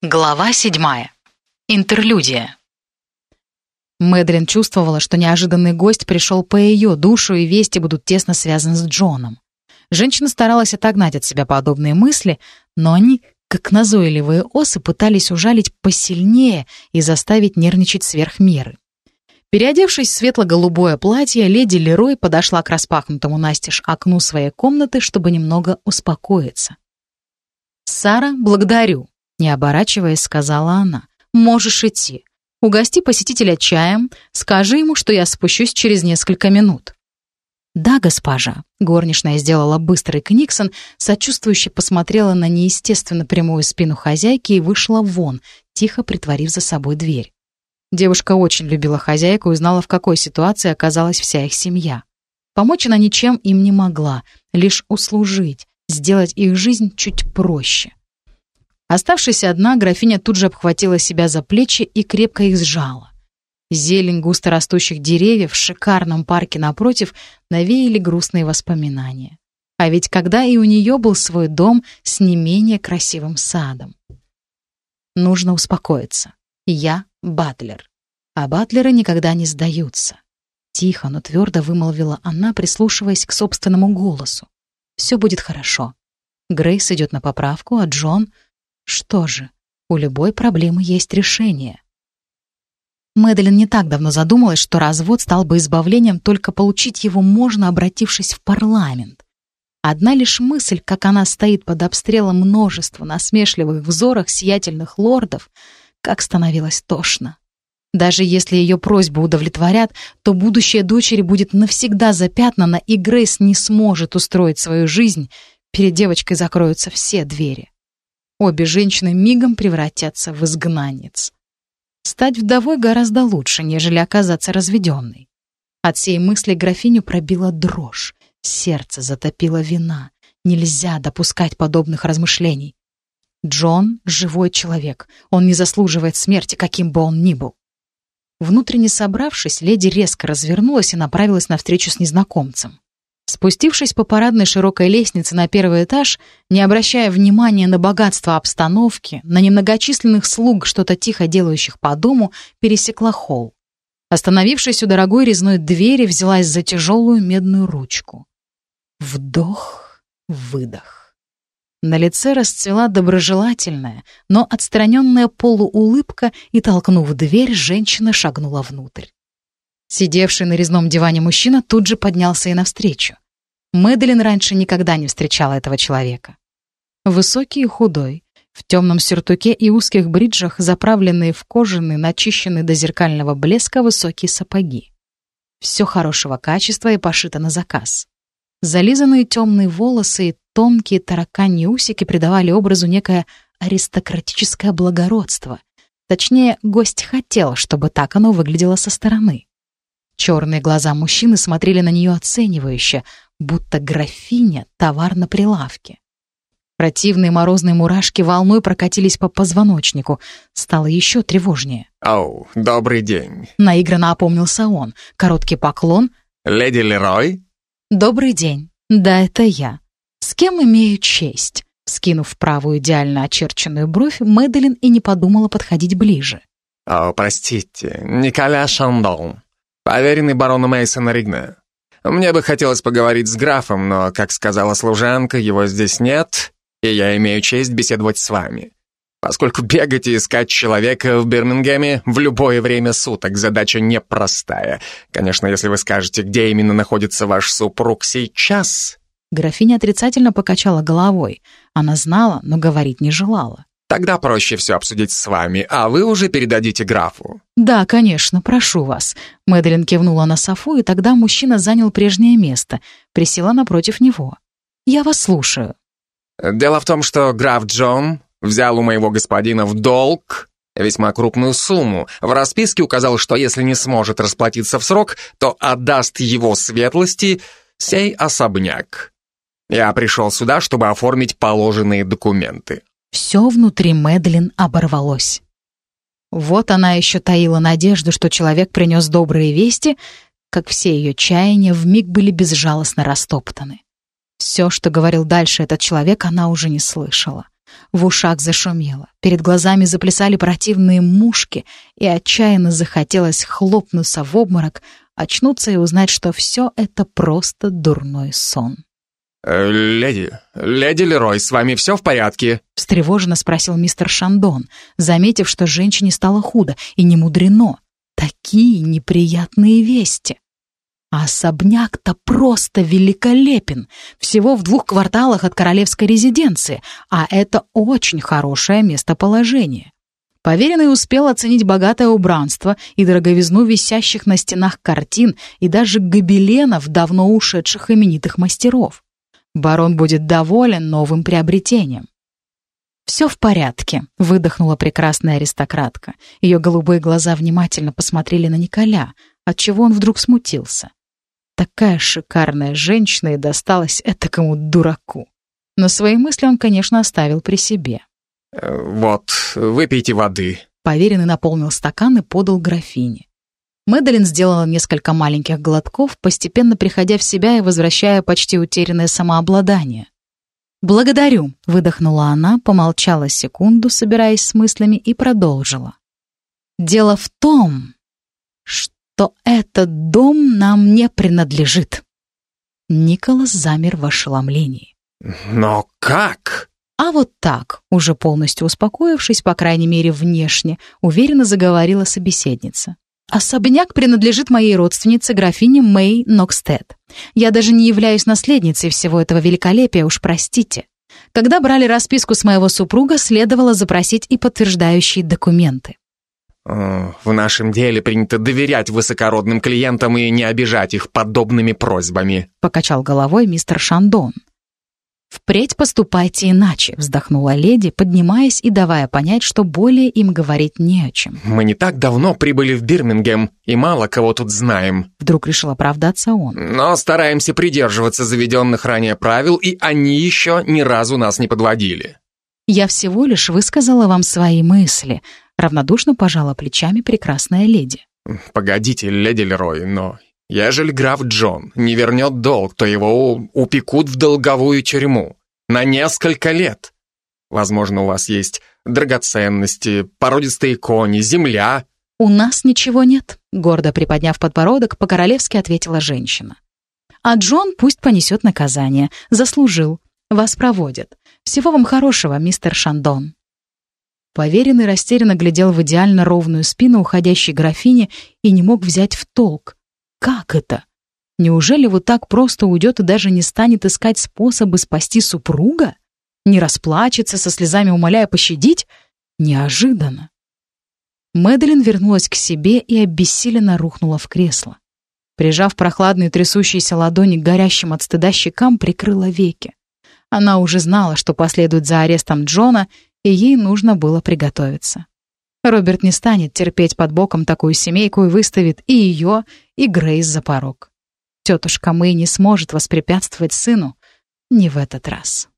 Глава седьмая. Интерлюдия. Мэдлин чувствовала, что неожиданный гость пришел по ее душу, и вести будут тесно связаны с Джоном. Женщина старалась отогнать от себя подобные мысли, но они, как назойливые осы, пытались ужалить посильнее и заставить нервничать сверх меры. Переодевшись в светло-голубое платье, леди Лерой подошла к распахнутому настежь окну своей комнаты, чтобы немного успокоиться. «Сара, благодарю», не оборачиваясь, сказала она. «Можешь идти. Угости посетителя чаем, скажи ему, что я спущусь через несколько минут». «Да, госпожа», — горничная сделала быстрый книксон, сочувствующе посмотрела на неестественно прямую спину хозяйки и вышла вон, тихо притворив за собой дверь. Девушка очень любила хозяйку и знала, в какой ситуации оказалась вся их семья. Помочь она ничем им не могла, лишь услужить, сделать их жизнь чуть проще. Оставшись одна, графиня тут же обхватила себя за плечи и крепко их сжала. Зелень густорастущих деревьев в шикарном парке напротив навеяли грустные воспоминания. А ведь когда и у нее был свой дом с не менее красивым садом. Нужно успокоиться. Я батлер. А батлеры никогда не сдаются. Тихо, но твердо вымолвила она, прислушиваясь к собственному голосу. Все будет хорошо. Грейс идет на поправку, а Джон что же, у любой проблемы есть решение. Мэдалин не так давно задумалась, что развод стал бы избавлением, только получить его можно, обратившись в парламент. Одна лишь мысль, как она стоит под обстрелом множества насмешливых взорах сиятельных лордов, как становилось тошно. Даже если ее просьбу удовлетворят, то будущее дочери будет навсегда запятнано, и Грейс не сможет устроить свою жизнь, перед девочкой закроются все двери. Обе женщины мигом превратятся в изгнанниц. Стать вдовой гораздо лучше, нежели оказаться разведенной. От сей мысли графиню пробила дрожь, сердце затопило вина. Нельзя допускать подобных размышлений. Джон — живой человек, он не заслуживает смерти, каким бы он ни был. Внутренне собравшись, леди резко развернулась и направилась навстречу с незнакомцем. Спустившись по парадной широкой лестнице на первый этаж, не обращая внимания на богатство обстановки, на немногочисленных слуг, что-то тихо делающих по дому, пересекла холл. Остановившись у дорогой резной двери, взялась за тяжелую медную ручку. Вдох, выдох. На лице расцвела доброжелательная, но отстраненная полуулыбка, и, толкнув дверь, женщина шагнула внутрь. Сидевший на резном диване мужчина тут же поднялся и навстречу. Мэдалин раньше никогда не встречала этого человека. Высокий и худой, в темном сюртуке и узких бриджах, заправленные в кожаные, начищенные до зеркального блеска высокие сапоги. Все хорошего качества и пошито на заказ. Зализанные темные волосы и тонкие тараканьи усики придавали образу некое аристократическое благородство. Точнее, гость хотел, чтобы так оно выглядело со стороны. Черные глаза мужчины смотрели на нее оценивающе, будто графиня — товар на прилавке. Противные морозные мурашки волной прокатились по позвоночнику. Стало еще тревожнее. «Оу, добрый день». Наигранно опомнился он. Короткий поклон. «Леди Лерой?» «Добрый день. Да, это я. С кем имею честь?» Скинув правую идеально очерченную бровь, Мэдалин и не подумала подходить ближе. «О, простите, Николя Шандон. Поверенный барона Мейсона Ригна. Мне бы хотелось поговорить с графом, но, как сказала служанка, его здесь нет, и я имею честь беседовать с вами. Поскольку бегать и искать человека в Бирмингеме в любое время суток задача непростая. Конечно, если вы скажете, где именно находится ваш супруг сейчас. Графиня отрицательно покачала головой. Она знала, но говорить не желала. Тогда проще все обсудить с вами, а вы уже передадите графу». «Да, конечно, прошу вас». Мэдалин кивнула на Софу, и тогда мужчина занял прежнее место, присела напротив него. «Я вас слушаю». «Дело в том, что граф Джон взял у моего господина в долг весьма крупную сумму. В расписке указал, что если не сможет расплатиться в срок, то отдаст его светлости сей особняк. Я пришел сюда, чтобы оформить положенные документы». Все внутри Мэдлин оборвалось. Вот она еще таила надежду, что человек принес добрые вести, как все ее чаяния вмиг были безжалостно растоптаны. Все, что говорил дальше этот человек, она уже не слышала. В ушах зашумело, перед глазами заплясали противные мушки, и отчаянно захотелось хлопнуться в обморок, очнуться и узнать, что все это просто дурной сон. Э, «Леди, леди Лерой, с вами все в порядке?» — встревоженно спросил мистер Шандон, заметив, что женщине стало худо, и не мудрено. Такие неприятные вести. А особняк-то просто великолепен. Всего в двух кварталах от королевской резиденции, а это очень хорошее местоположение. Поверенный успел оценить богатое убранство и дороговизну висящих на стенах картин и даже гобеленов давно ушедших именитых мастеров. Барон будет доволен новым приобретением. «Все в порядке», — выдохнула прекрасная аристократка. Ее голубые глаза внимательно посмотрели на Николя, отчего он вдруг смутился. Такая шикарная женщина и досталась этакому дураку. Но свои мысли он, конечно, оставил при себе. Э, «Вот, выпейте воды». Поверенный наполнил стакан и подал графине. Мэдалин сделала несколько маленьких глотков, постепенно приходя в себя и возвращая почти утерянное самообладание. «Благодарю», — выдохнула она, помолчала секунду, собираясь с мыслями, и продолжила. «Дело в том, что что этот дом нам не принадлежит. Николас замер в ошеломлении. «Но как?» А вот так, уже полностью успокоившись, по крайней мере внешне, уверенно заговорила собеседница. «Особняк принадлежит моей родственнице, графине Мэй Нокстед. Я даже не являюсь наследницей всего этого великолепия, уж простите. Когда брали расписку с моего супруга, следовало запросить и подтверждающие документы. Э, в нашем деле принято доверять высокородным клиентам и не обижать их подобными просьбами», — покачал головой мистер Шандон. «Впредь поступайте иначе», — вздохнула леди, поднимаясь и давая понять, что более им говорить не о чем. «Мы не так давно прибыли в Бирмингем и мало кого тут знаем», — вдруг решил оправдаться он. «Но стараемся придерживаться заведенных ранее правил, и они еще ни разу нас не подводили». «Я всего лишь высказала вам свои мысли», Равнодушно пожала плечами прекрасная леди. «Погодите, леди Лерой, но ежели граф Джон не вернет долг, то его упекут в долговую тюрьму на несколько лет. Возможно, у вас есть драгоценности, породистые кони, земля». «У нас ничего нет», — гордо приподняв подбородок, по-королевски ответила женщина. «А Джон пусть понесет наказание. Заслужил. Вас проводят. Всего вам хорошего, мистер Шандон». Поверенный растерянно глядел в идеально ровную спину уходящей графини и не мог взять в толк. Как это? Неужели вот так просто уйдет и даже не станет искать способы спасти супруга? Не расплачется, со слезами умоляя пощадить? Неожиданно. Мэдалин вернулась к себе и обессиленно рухнула в кресло. Прижав прохладные трясущиеся ладони к горящим от стыда щекам, прикрыла веки. Она уже знала, что последует за арестом Джона, и ей нужно было приготовиться. Роберт не станет терпеть под боком такую семейку и выставит и ее, и Грейс за порог. Тетушка Мэй не сможет воспрепятствовать сыну не в этот раз.